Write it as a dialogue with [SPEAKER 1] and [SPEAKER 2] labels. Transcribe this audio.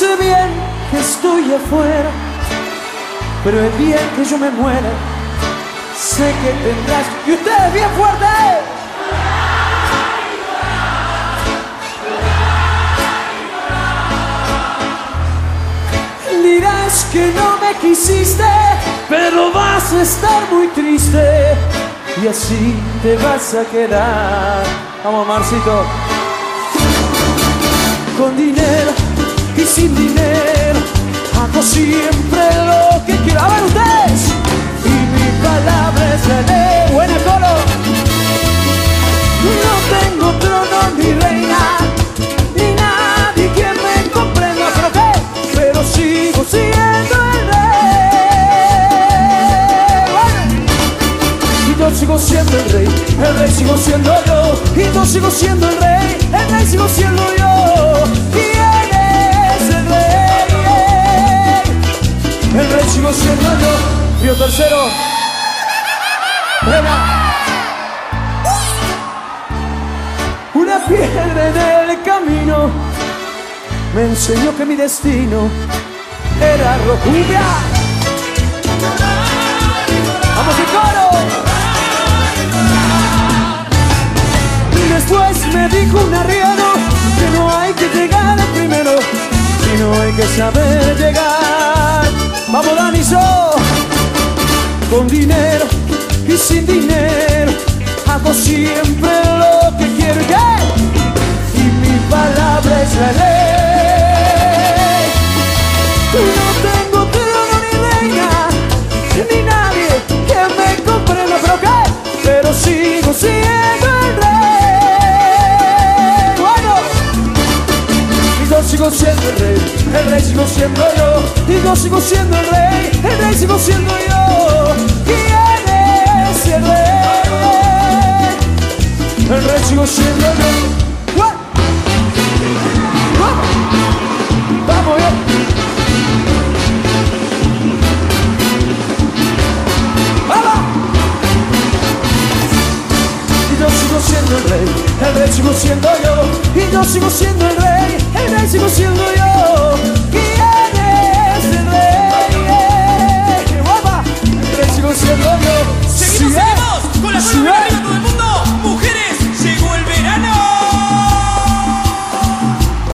[SPEAKER 1] allá afuera, pero el día que yo me muera, sé que tendrás. Y ustedes bien fuerte. Dirás que no me quisiste, pero vas a estar muy triste y así te vas a quedar. Vamos, Marcito. Con dinero y sin dinero, hago siempre lo que quiero. A ver ustedes. Y mi palabra es la ley. Buena coro. No tengo trono ni reina, ni nadie quien me comprenda. ¿Pero qué? Pero sigo siendo el rey. Y yo sigo siendo el rey, el rey sigo siendo yo. Y yo sigo siendo el rey, el rey sigo siendo yo. Yo. Pío tercero. Venga. Una piedra en el camino me enseñó que mi destino era rocumbia. ¡Vamos y coro! Y después me dijo un arriero que no hay que llegar primero, sino hay que saber llegar. Con dinero y sin dinero, hago siempre lo que quiero. Y mi palabra es la ley. No tengo trono ni reina, ni nadie que me comprenda, pero qué, pero sigo siendo el rey. Bueno, y yo sigo siendo el rey, el rey sigo siendo yo, y yo sigo siendo el rey, el rey sigo siendo yo. ¿Quién es el rey? El rey sigo siendo yo. What? What? Vamos, yo. ¡Vamos! Y yo sigo siendo el rey, el rey sigo siendo yo. Y yo sigo siendo el rey sigo siendo yo.